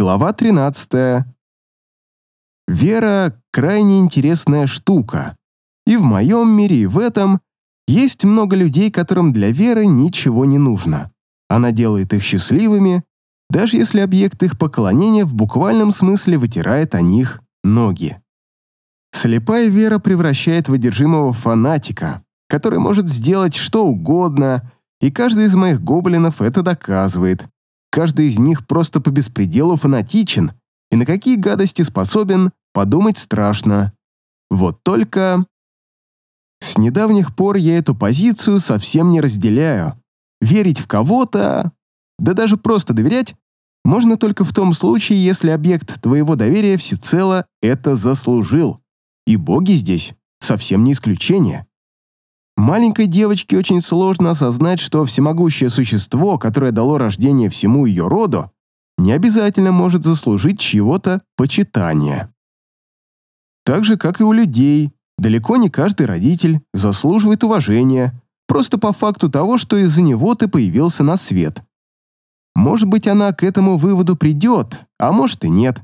Глава 13. Вера – крайне интересная штука. И в моем мире, и в этом есть много людей, которым для веры ничего не нужно. Она делает их счастливыми, даже если объект их поклонения в буквальном смысле вытирает о них ноги. Слепая вера превращает в одержимого фанатика, который может сделать что угодно, и каждый из моих гоблинов это доказывает, Каждый из них просто по беспределу фанатичен, и на какие гадости способен, подумать страшно. Вот только... С недавних пор я эту позицию совсем не разделяю. Верить в кого-то, да даже просто доверять, можно только в том случае, если объект твоего доверия всецело это заслужил. И боги здесь совсем не исключение. Маленькой девочке очень сложно осознать, что всемогущее существо, которое дало рождение всему ее роду, не обязательно может заслужить чьего-то почитания. Так же, как и у людей, далеко не каждый родитель заслуживает уважения, просто по факту того, что из-за него ты появился на свет. Может быть, она к этому выводу придет, а может и нет.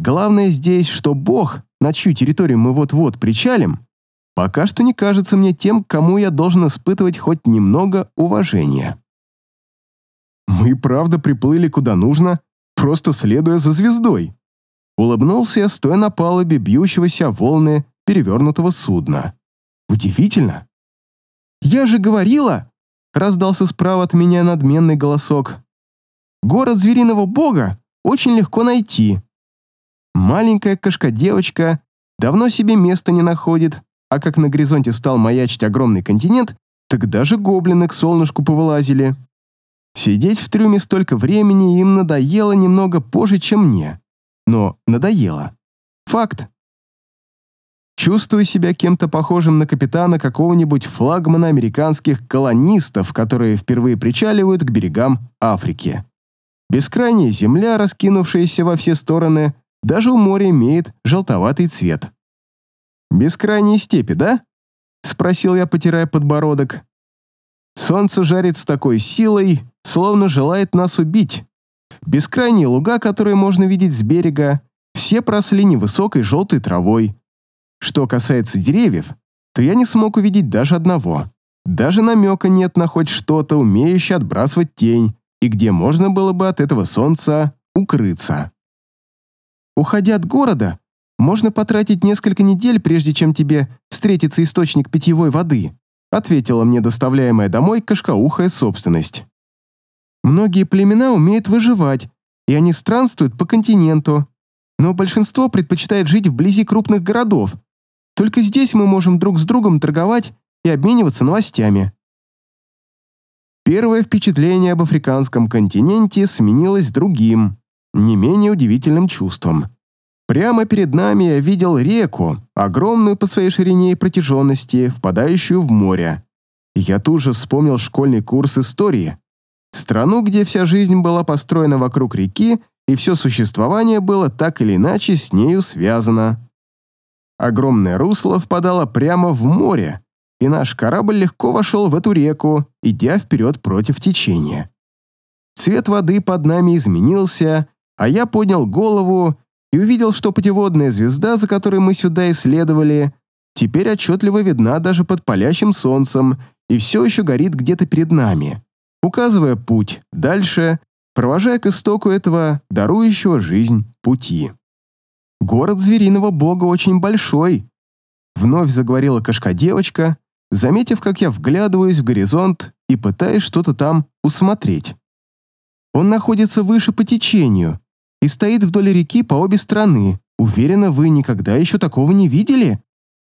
Главное здесь, что Бог, на чью территорию мы вот-вот причалим, пока что не кажется мне тем, кому я должен испытывать хоть немного уважения. Мы правда приплыли куда нужно, просто следуя за звездой. Улыбнулся я, стоя на палубе бьющегося волны перевернутого судна. Удивительно. «Я же говорила!» — раздался справа от меня надменный голосок. «Город звериного бога очень легко найти». Маленькая кошка-девочка давно себе места не находит, а как на горизонте стал маячить огромный континент, так даже гоблины к солнышку повылазили. Сидеть в трюме столько времени им надоело немного позже, чем мне. Но надоело. Факт. Чувствую себя кем-то похожим на капитана какого-нибудь флагмана американских колонистов, которые впервые причаливают к берегам Африки. Бескрайняя земля, раскинувшаяся во все стороны, даже у моря имеет желтоватый цвет. «Бескрайние степи, да?» — спросил я, потирая подбородок. «Солнце жарит с такой силой, словно желает нас убить. Бескрайние луга, которые можно видеть с берега, все просли невысокой желтой травой. Что касается деревьев, то я не смог увидеть даже одного. Даже намека нет на хоть что-то, умеющее отбрасывать тень, и где можно было бы от этого солнца укрыться. Уходя от города, можно потратить несколько недель, прежде чем тебе встретится источник питьевой воды», ответила мне доставляемая домой кашкаухая собственность. «Многие племена умеют выживать, и они странствуют по континенту, но большинство предпочитает жить вблизи крупных городов. Только здесь мы можем друг с другом торговать и обмениваться новостями». Первое впечатление об африканском континенте сменилось другим, не менее удивительным чувством. Прямо перед нами я видел реку, огромную по своей ширине и протяженности, впадающую в море. Я тут же вспомнил школьный курс истории. Страну, где вся жизнь была построена вокруг реки, и все существование было так или иначе с нею связано. Огромное русло впадало прямо в море, и наш корабль легко вошел в эту реку, идя вперед против течения. Цвет воды под нами изменился, а я поднял голову и увидел, что путеводная звезда, за которой мы сюда исследовали, теперь отчетливо видна даже под палящим солнцем и все еще горит где-то перед нами, указывая путь дальше, провожая к истоку этого дарующего жизнь пути. «Город звериного бога очень большой», — вновь заговорила кошка-девочка, заметив, как я вглядываюсь в горизонт и пытаюсь что-то там усмотреть. «Он находится выше по течению, и стоит вдоль реки по обе стороны. Уверена, вы никогда еще такого не видели?»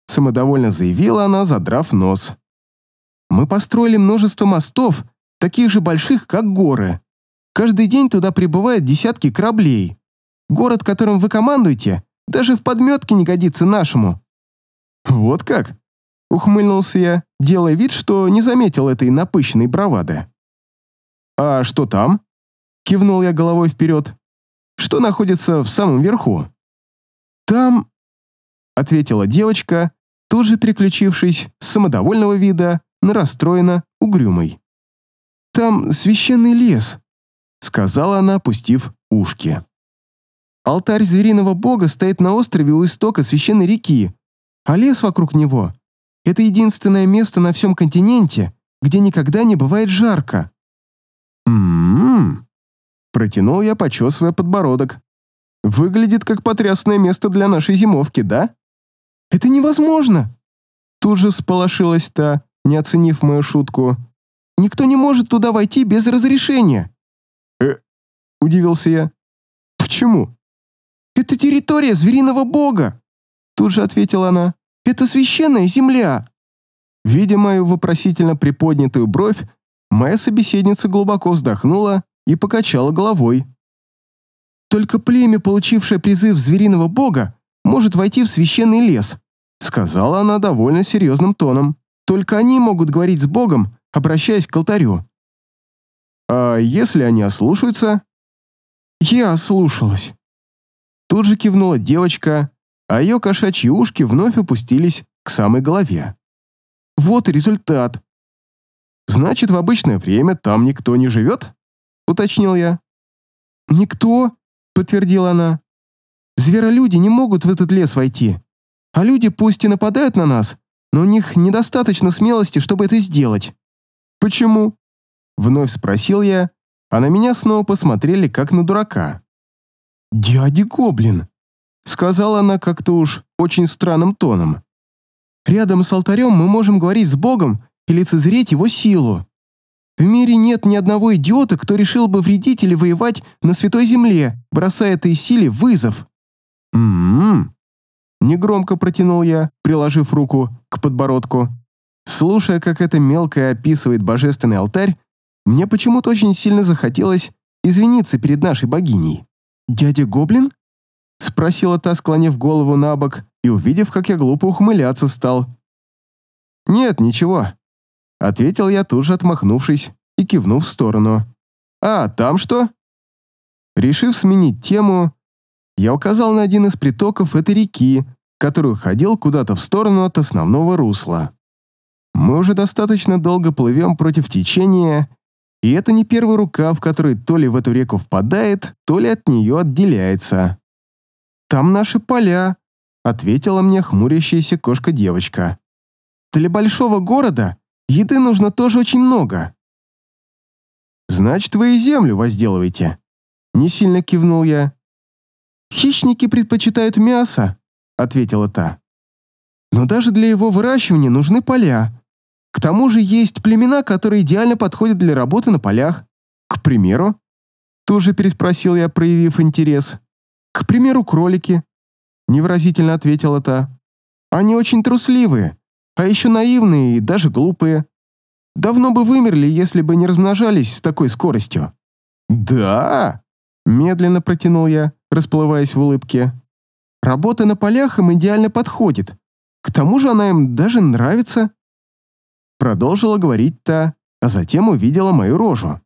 Самодовольно заявила она, задрав нос. «Мы построили множество мостов, таких же больших, как горы. Каждый день туда прибывают десятки кораблей. Город, которым вы командуете, даже в подметке не годится нашему». «Вот как?» — ухмыльнулся я, делая вид, что не заметил этой напыщенной бравады. «А что там?» — кивнул я головой вперед что находится в самом верху. «Там...» — ответила девочка, тут же переключившись с самодовольного вида на расстроенно угрюмой. «Там священный лес», — сказала она, опустив ушки. Алтарь звериного бога стоит на острове у истока священной реки, а лес вокруг него — это единственное место на всем континенте, где никогда не бывает жарко. Протянул я, почесывая подбородок. «Выглядит как потрясное место для нашей зимовки, да?» «Это невозможно!» Тут же всполошилась та, не оценив мою шутку. «Никто не может туда войти без разрешения!» «Э...» — удивился я. «Почему?» «Это территория звериного бога!» Тут же ответила она. «Это священная земля!» Видя мою вопросительно приподнятую бровь, моя собеседница глубоко вздохнула и покачала головой. «Только племя, получившее призыв звериного бога, может войти в священный лес», сказала она довольно серьезным тоном. «Только они могут говорить с богом, обращаясь к алтарю». «А если они ослушаются?» «Я ослушалась». Тут же кивнула девочка, а ее кошачьи ушки вновь опустились к самой голове. Вот и результат. Значит, в обычное время там никто не живет? Уточнил я. Никто, подтвердила она. Зверолюди не могут в этот лес войти. А люди пусть и нападают на нас, но у них недостаточно смелости, чтобы это сделать. Почему? Вновь спросил я, а на меня снова посмотрели, как на дурака. «Дядя Гоблин», — сказала она как-то уж очень странным тоном. «Рядом с алтарем мы можем говорить с Богом и лицезреть его силу. В мире нет ни одного идиота, кто решил бы вредить или воевать на Святой Земле, бросая этой силе вызов». «М-м-м», негромко протянул я, приложив руку к подбородку. Слушая, как это мелкое описывает божественный алтарь, мне почему-то очень сильно захотелось извиниться перед нашей богиней. «Дядя Гоблин?» — спросила та, склонив голову на бок и увидев, как я глупо ухмыляться стал. «Нет, ничего», — ответил я, тут же отмахнувшись и кивнув в сторону. «А, там что?» Решив сменить тему, я указал на один из притоков этой реки, который уходил куда-то в сторону от основного русла. Мы уже достаточно долго плывем против течения, и это не первый рукав, который то ли в эту реку впадает, то ли от нее отделяется. «Там наши поля», — ответила мне хмурящаяся кошка-девочка. «Для большого города еды нужно тоже очень много». «Значит, вы и землю возделываете?» Не сильно кивнул я. «Хищники предпочитают мясо», — ответила та. «Но даже для его выращивания нужны поля. К тому же есть племена, которые идеально подходят для работы на полях. К примеру, тут же переспросил я, проявив интерес. К примеру, кролики. Невразительно ответила та. Они очень трусливые, а еще наивные и даже глупые. Давно бы вымерли, если бы не размножались с такой скоростью. Да, медленно протянул я, расплываясь в улыбке. Работа на полях им идеально подходит. К тому же она им даже нравится. Продолжила говорить та, а затем увидела мою рожу.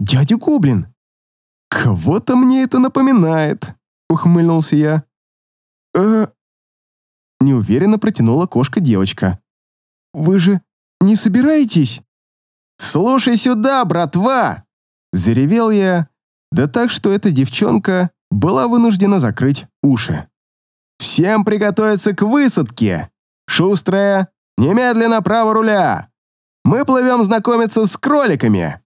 «Дядя Гоблин!» «Кого-то мне это напоминает», — ухмыльнулся я. э Неуверенно протянула кошка-девочка. «Вы же не собираетесь?» «Слушай сюда, братва!» Заревел я, да так, что эта девчонка была вынуждена закрыть уши. «Всем приготовиться к высадке! Шустрая, Немедленно право руля! Мы плывем знакомиться с кроликами!»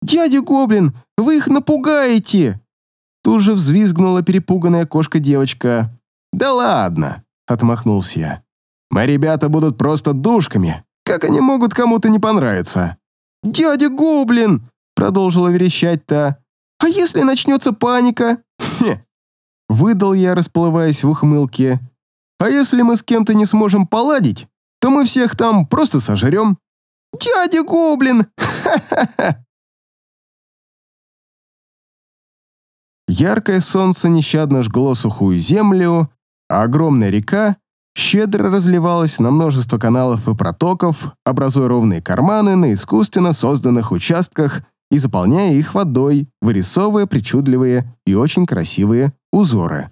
«Дядя Гоблин, вы их напугаете!» Тут же взвизгнула перепуганная кошка-девочка. «Да ладно!» — отмахнулся я. «Мои ребята будут просто душками. Как они могут кому-то не понравиться?» «Дядя Гоблин!» — продолжила верещать та. «А если начнется паника?» «Хе!» — выдал я, расплываясь в ухмылке. «А если мы с кем-то не сможем поладить, то мы всех там просто сожрем. Дядя Гоблин! Ха-ха-ха! Яркое солнце нещадно жгло сухую землю, а огромная река щедро разливалась на множество каналов и протоков, образуя ровные карманы на искусственно созданных участках и заполняя их водой, вырисовывая причудливые и очень красивые узоры.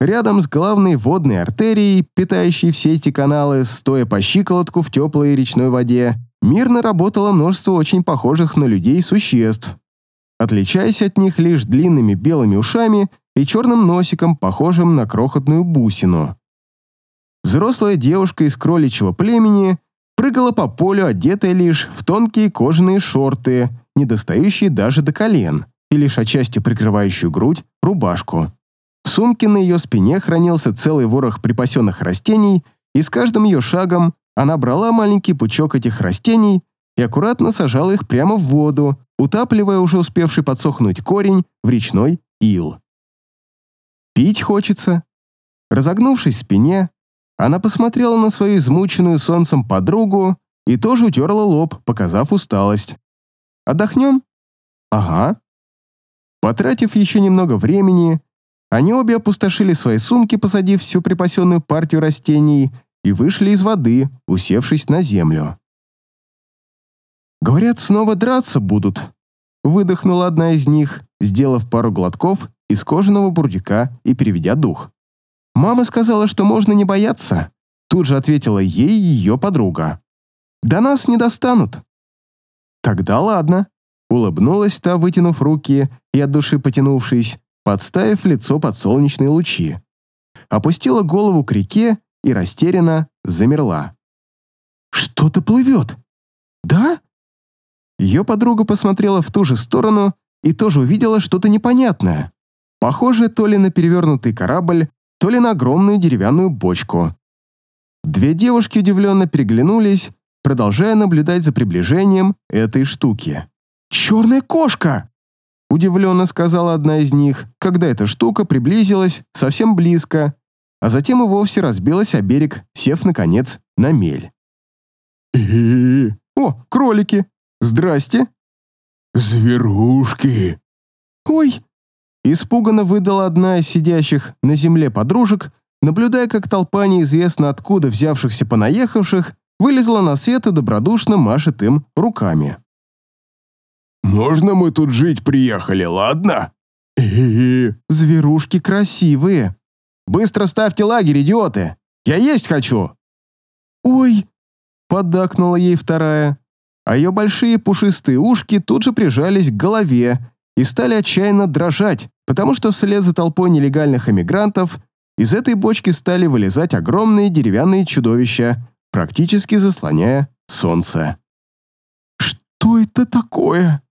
Рядом с главной водной артерией, питающей все эти каналы, стоя по щиколотку в теплой речной воде, мирно работало множество очень похожих на людей существ. Отличаясь от них лишь длинными белыми ушами и черным носиком, похожим на крохотную бусину. Взрослая девушка из кроличьего племени прыгала по полю, одетая лишь в тонкие кожаные шорты, не достающие даже до колен, и лишь отчасти прикрывающую грудь, рубашку. В сумке на ее спине хранился целый ворох припасенных растений, и с каждым ее шагом она брала маленький пучок этих растений и аккуратно сажала их прямо в воду, утапливая уже успевший подсохнуть корень в речной ил. Пить хочется. Разогнувшись в спине, она посмотрела на свою измученную солнцем подругу и тоже утерла лоб, показав усталость. «Отдохнем?» «Ага». Потратив еще немного времени, они обе опустошили свои сумки, посадив всю припасенную партию растений, и вышли из воды, усевшись на землю. «Говорят, снова драться будут», — выдохнула одна из них, сделав пару глотков из кожаного бурдюка и переведя дух. «Мама сказала, что можно не бояться», — тут же ответила ей ее подруга. «До нас не достанут». «Тогда ладно», — улыбнулась та, вытянув руки и от души потянувшись, подставив лицо под солнечные лучи. Опустила голову к реке и растерянно замерла. «Что-то плывет!» «Да?» Ее подруга посмотрела в ту же сторону и тоже увидела что-то непонятное. Похоже то ли на перевернутый корабль, то ли на огромную деревянную бочку. Две девушки удивленно переглянулись, продолжая наблюдать за приближением этой штуки. «Черная кошка!» Удивленно сказала одна из них, когда эта штука приблизилась совсем близко, а затем и вовсе разбилась о берег, сев, наконец, на мель. «О, кролики! Здрасте!» «Зверушки!» «Ой!» Испуганно выдала одна из сидящих на земле подружек, наблюдая, как толпа неизвестно откуда взявшихся понаехавших вылезла на свет и добродушно машет им руками. «Можно мы тут жить приехали, ладно?» зверушки красивые. Быстро ставьте лагерь, идиоты! Я есть хочу!» «Ой!» — поддакнула ей вторая, а ее большие пушистые ушки тут же прижались к голове и стали отчаянно дрожать, потому что вслед за толпой нелегальных эмигрантов из этой бочки стали вылезать огромные деревянные чудовища, практически заслоняя солнце. «Что это такое?»